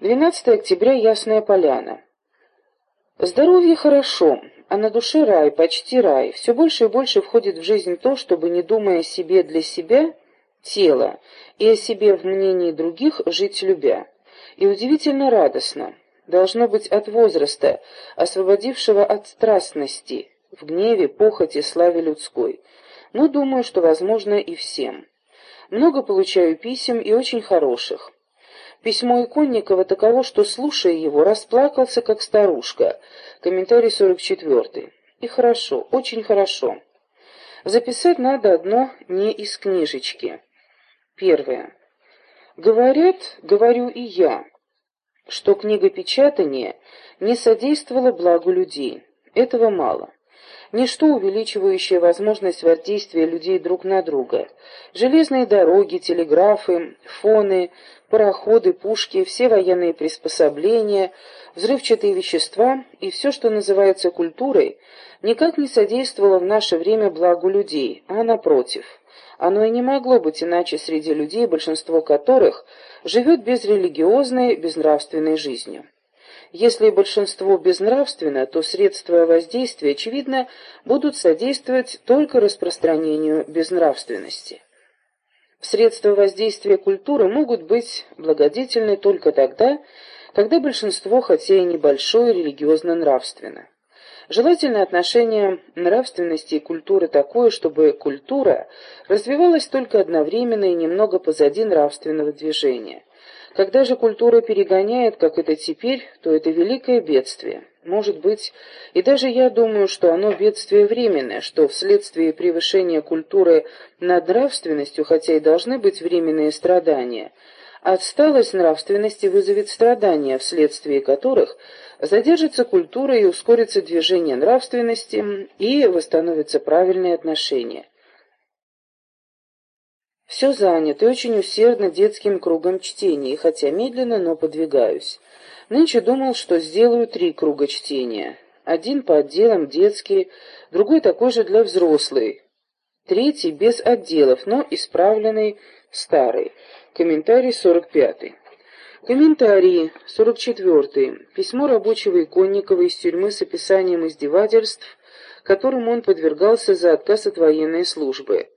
12 октября, Ясная Поляна. Здоровье хорошо, а на душе рай, почти рай. Все больше и больше входит в жизнь то, чтобы, не думая о себе для себя, тело, и о себе в мнении других жить любя. И удивительно радостно. Должно быть от возраста, освободившего от страстности, в гневе, похоти, славе людской. Но думаю, что возможно и всем. Много получаю писем и очень хороших. Письмо Иконникова таково, что, слушая его, расплакался, как старушка. Комментарий 44. И хорошо, очень хорошо. Записать надо одно не из книжечки. Первое. Говорят, говорю и я, что книгопечатание не содействовало благу людей. Этого мало ничто увеличивающее возможность воздействия людей друг на друга. Железные дороги, телеграфы, фоны, пароходы, пушки, все военные приспособления, взрывчатые вещества и все, что называется культурой, никак не содействовало в наше время благу людей, а напротив. Оно и не могло быть иначе среди людей, большинство которых живет безрелигиозной, безнравственной жизнью. Если большинство безнравственно, то средства воздействия, очевидно, будут содействовать только распространению безнравственности. Средства воздействия культуры могут быть благодетельны только тогда, когда большинство, хотя и небольшое, религиозно-нравственно. Желательно отношение нравственности и культуры такое, чтобы культура развивалась только одновременно и немного позади нравственного движения. Когда же культура перегоняет, как это теперь, то это великое бедствие. Может быть, и даже я думаю, что оно бедствие временное, что вследствие превышения культуры над нравственностью, хотя и должны быть временные страдания, отсталость нравственности вызовет страдания, вследствие которых задержится культура и ускорится движение нравственности и восстановятся правильные отношения. Все занято и очень усердно детским кругом чтения, хотя медленно, но подвигаюсь. Нынче думал, что сделаю три круга чтения. Один по отделам детский, другой такой же для взрослых, третий без отделов, но исправленный старый. Комментарий 45. Комментарии 44. Письмо рабочего Иконникова из тюрьмы с описанием издевательств, которым он подвергался за отказ от военной службы.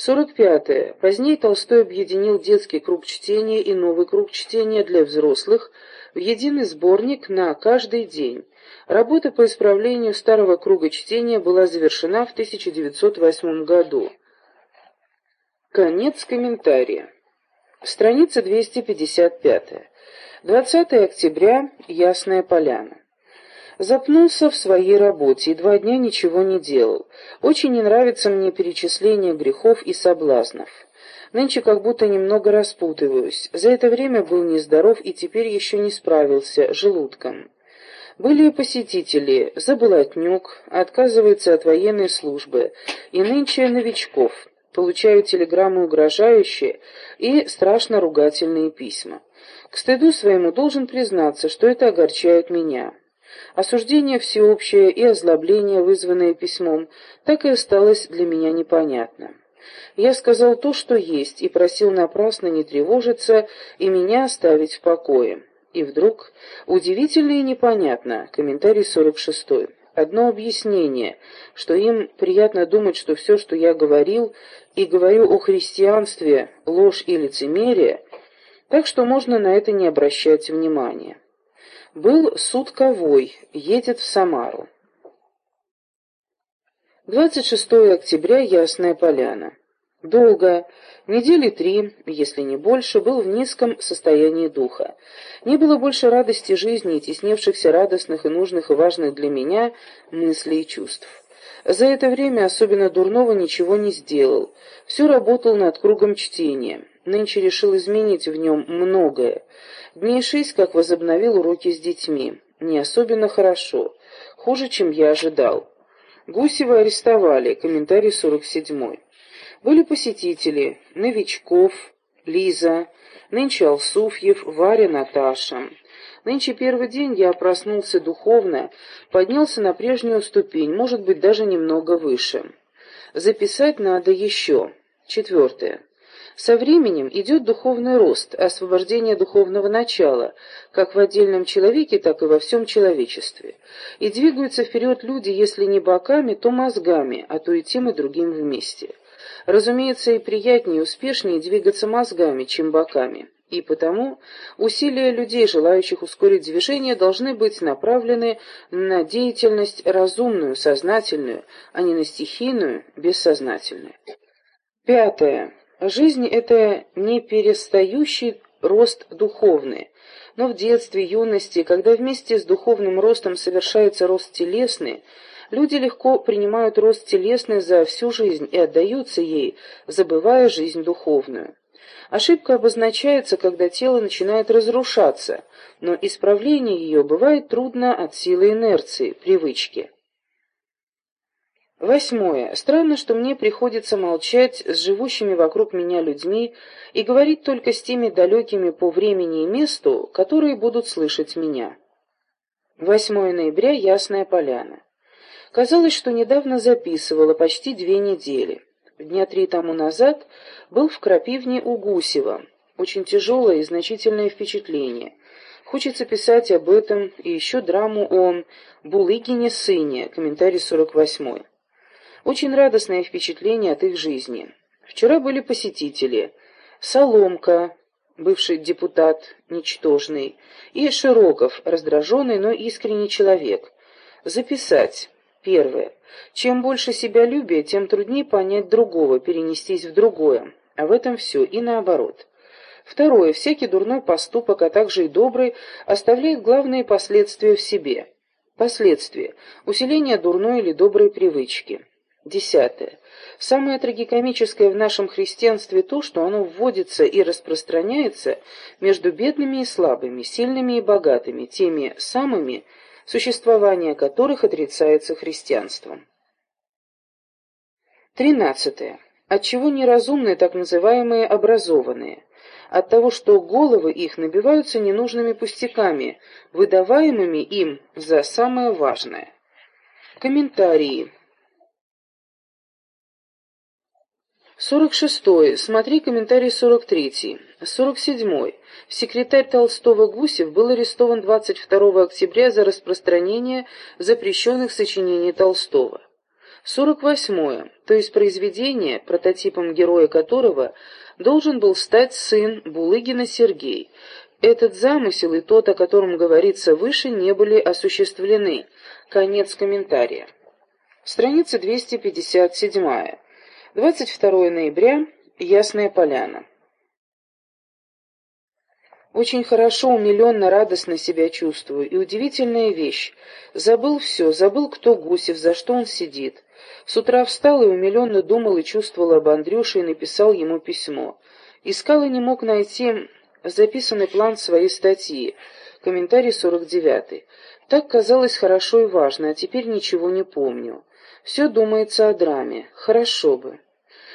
45. -е. Позднее Толстой объединил детский круг чтения и новый круг чтения для взрослых в единый сборник на каждый день. Работа по исправлению старого круга чтения была завершена в 1908 году. Конец комментария. Страница 255. 20 октября. Ясная поляна. Запнулся в своей работе и два дня ничего не делал. Очень не нравится мне перечисление грехов и соблазнов. Нынче как будто немного распутываюсь. За это время был нездоров и теперь еще не справился желудком. Были и посетители, Заболотнюк, отказывается от военной службы, и нынче новичков. Получаю телеграммы угрожающие и страшно ругательные письма. К стыду своему должен признаться, что это огорчает меня. Осуждение всеобщее и озлобление, вызванное письмом, так и осталось для меня непонятно. Я сказал то, что есть, и просил напрасно не тревожиться и меня оставить в покое. И вдруг, удивительно и непонятно, комментарий 46 Одно объяснение, что им приятно думать, что все, что я говорил, и говорю о христианстве, ложь и лицемерие, так что можно на это не обращать внимания. Был сутковой, едет в Самару. 26 октября, Ясная Поляна. Долго, недели три, если не больше, был в низком состоянии духа. Не было больше радости жизни и тесневшихся радостных и нужных и важных для меня мыслей и чувств. За это время особенно дурного ничего не сделал. Все работал над кругом чтения. Нынче решил изменить в нем многое. Дней шесть, как возобновил уроки с детьми. Не особенно хорошо. Хуже, чем я ожидал. Гусева арестовали. Комментарий 47. Были посетители. Новичков, Лиза, нынче Алсуфьев, Варя, Наташа. Нынче первый день я проснулся духовно, поднялся на прежнюю ступень, может быть, даже немного выше. Записать надо еще. Четвертое. Со временем идет духовный рост, освобождение духовного начала, как в отдельном человеке, так и во всем человечестве. И двигаются вперед люди, если не боками, то мозгами, а то и тем и другим вместе. Разумеется, и приятнее и успешнее двигаться мозгами, чем боками. И потому усилия людей, желающих ускорить движение, должны быть направлены на деятельность разумную, сознательную, а не на стихийную, бессознательную. Пятое. Жизнь — это не перестающий рост духовный, но в детстве, юности, когда вместе с духовным ростом совершается рост телесный, люди легко принимают рост телесный за всю жизнь и отдаются ей, забывая жизнь духовную. Ошибка обозначается, когда тело начинает разрушаться, но исправление ее бывает трудно от силы инерции, привычки. Восьмое. Странно, что мне приходится молчать с живущими вокруг меня людьми и говорить только с теми далекими по времени и месту, которые будут слышать меня. 8 ноября. Ясная поляна. Казалось, что недавно записывала, почти две недели. Дня три тому назад был в Крапивне у Гусева. Очень тяжелое и значительное впечатление. Хочется писать об этом и еще драму о Булыгине сыне, комментарий 48 очень радостное впечатление от их жизни. Вчера были посетители. Соломка, бывший депутат, ничтожный, и Широков, раздраженный, но искренний человек. Записать. Первое. Чем больше себя себялюбия, тем труднее понять другого, перенестись в другое. А в этом все, и наоборот. Второе. Всякий дурной поступок, а также и добрый, оставляет главные последствия в себе. Последствия. Усиление дурной или доброй привычки. Десятое. Самое трагикомическое в нашем христианстве то, что оно вводится и распространяется между бедными и слабыми, сильными и богатыми, теми самыми, существование которых отрицается христианством. Тринадцатое. Отчего неразумные так называемые образованные? От того, что головы их набиваются ненужными пустяками, выдаваемыми им за самое важное. Комментарии. 46. -й. Смотри комментарий 43. 47. Секретарь Толстого Гусев был арестован 22 октября за распространение запрещенных сочинений Толстого. 48. То есть произведение, прототипом героя которого должен был стать сын Булыгина Сергей. Этот замысел и тот, о котором говорится выше, не были осуществлены. Конец комментария. Страница 257. 22 ноября. Ясная поляна. Очень хорошо, умиленно, радостно себя чувствую. И удивительная вещь. Забыл все, забыл, кто Гусев, за что он сидит. С утра встал и умиленно думал и чувствовал об Андрюше и написал ему письмо. Искал и не мог найти записанный план своей статьи. Комментарий 49. Так казалось хорошо и важно, а теперь ничего не помню. Все думается о драме. Хорошо бы.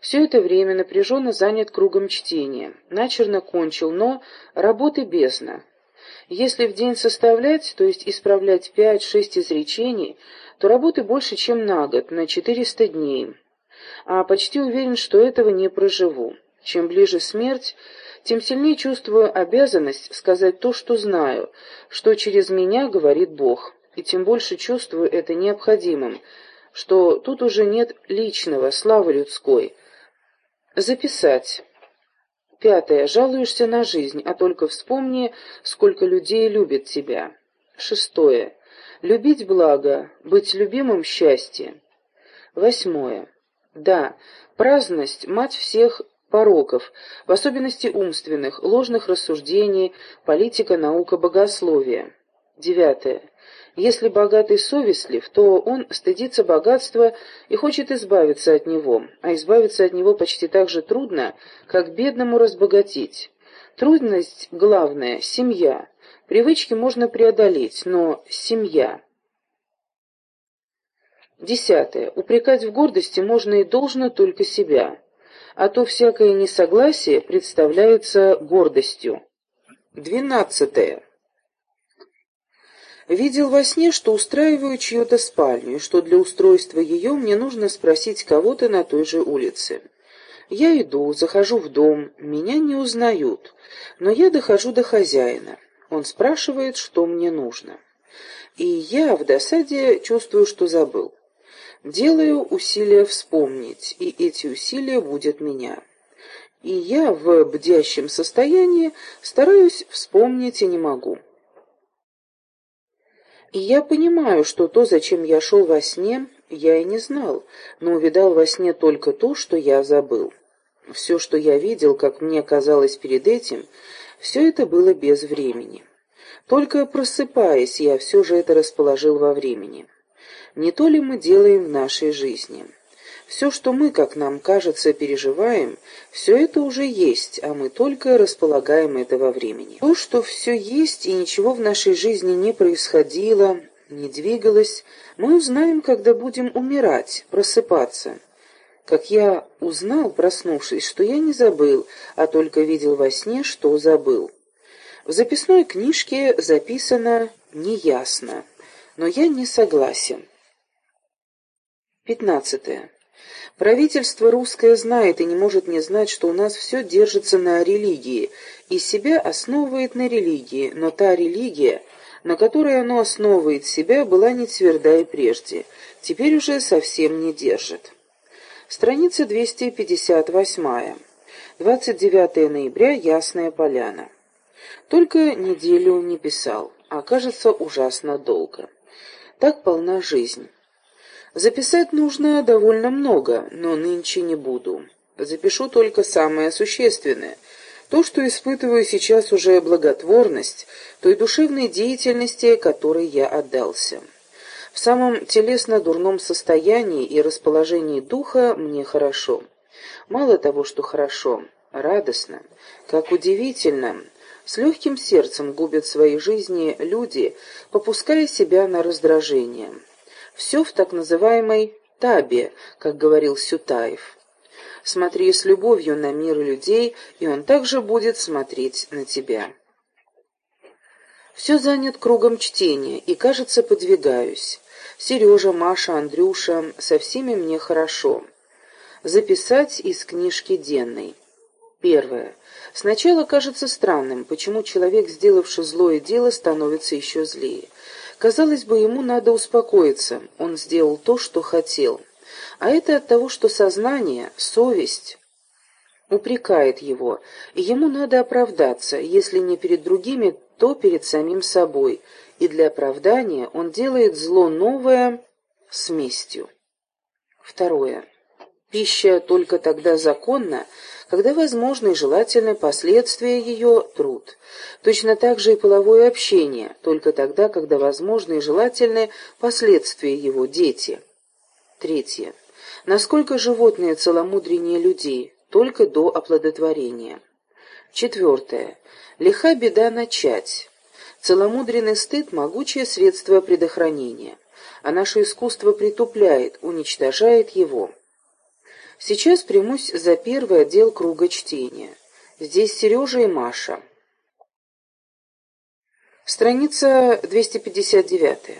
Все это время напряженно занят кругом чтения. Начерно кончил, но работы бездна. Если в день составлять, то есть исправлять пять-шесть изречений, то работы больше, чем на год, на четыреста дней. А почти уверен, что этого не проживу. Чем ближе смерть, тем сильнее чувствую обязанность сказать то, что знаю, что через меня говорит Бог, и тем больше чувствую это необходимым, что тут уже нет личного, славы людской. Записать. Пятое. Жалуешься на жизнь, а только вспомни, сколько людей любит тебя. Шестое. Любить благо, быть любимым счастье. Восьмое. Да, праздность – мать всех пороков, в особенности умственных, ложных рассуждений, политика, наука, богословие. Девятое. Если богатый совестлив, то он стыдится богатства и хочет избавиться от него, а избавиться от него почти так же трудно, как бедному разбогатеть. Трудность главная – семья. Привычки можно преодолеть, но семья. Десятое. Упрекать в гордости можно и должно только себя, а то всякое несогласие представляется гордостью. Двенадцатое. Видел во сне, что устраиваю чью-то спальню, и что для устройства ее мне нужно спросить кого-то на той же улице. Я иду, захожу в дом, меня не узнают, но я дохожу до хозяина. Он спрашивает, что мне нужно. И я в досаде чувствую, что забыл. Делаю усилия вспомнить, и эти усилия будут меня. И я в бдящем состоянии стараюсь вспомнить и не могу. И я понимаю, что то, зачем я шел во сне, я и не знал, но увидал во сне только то, что я забыл. Все, что я видел, как мне казалось перед этим, все это было без времени. Только просыпаясь, я все же это расположил во времени. Не то ли мы делаем в нашей жизни? Все, что мы, как нам кажется, переживаем, все это уже есть, а мы только располагаем это во времени. То, что все есть и ничего в нашей жизни не происходило, не двигалось, мы узнаем, когда будем умирать, просыпаться. Как я узнал, проснувшись, что я не забыл, а только видел во сне, что забыл. В записной книжке записано «неясно», но я не согласен. Пятнадцатое. Правительство русское знает и не может не знать, что у нас все держится на религии, и себя основывает на религии, но та религия, на которой оно основывает себя, была не тверда и прежде, теперь уже совсем не держит. Страница 258. 29 ноября. Ясная поляна. Только неделю не писал, а кажется ужасно долго. Так полна жизнь. Записать нужно довольно много, но нынче не буду. Запишу только самое существенное. То, что испытываю сейчас уже благотворность той душевной деятельности, которой я отдался. В самом телесно-дурном состоянии и расположении духа мне хорошо. Мало того, что хорошо, радостно. Как удивительно, с легким сердцем губят свои жизни люди, попуская себя на раздражение. Все в так называемой «табе», как говорил Сютаев. Смотри с любовью на мир людей, и он также будет смотреть на тебя. Все занят кругом чтения, и, кажется, подвигаюсь. Сережа, Маша, Андрюша, со всеми мне хорошо. Записать из книжки Денной. Первое. Сначала кажется странным, почему человек, сделавший злое дело, становится еще злее. Казалось бы, ему надо успокоиться, он сделал то, что хотел. А это от того, что сознание, совесть упрекает его, и ему надо оправдаться, если не перед другими, то перед самим собой, и для оправдания он делает зло новое с местью. Второе. Пища только тогда законна, когда возможны и желательны последствия ее труд. Точно так же и половое общение, только тогда, когда возможны и желательны последствия его дети. Третье. Насколько животные целомудреннее людей, только до оплодотворения. Четвертое. Лиха беда начать. Целомудренный стыд – могучее средство предохранения, а наше искусство притупляет, уничтожает его. Сейчас примусь за первый отдел круга чтения. Здесь Сережа и Маша. Страница 259.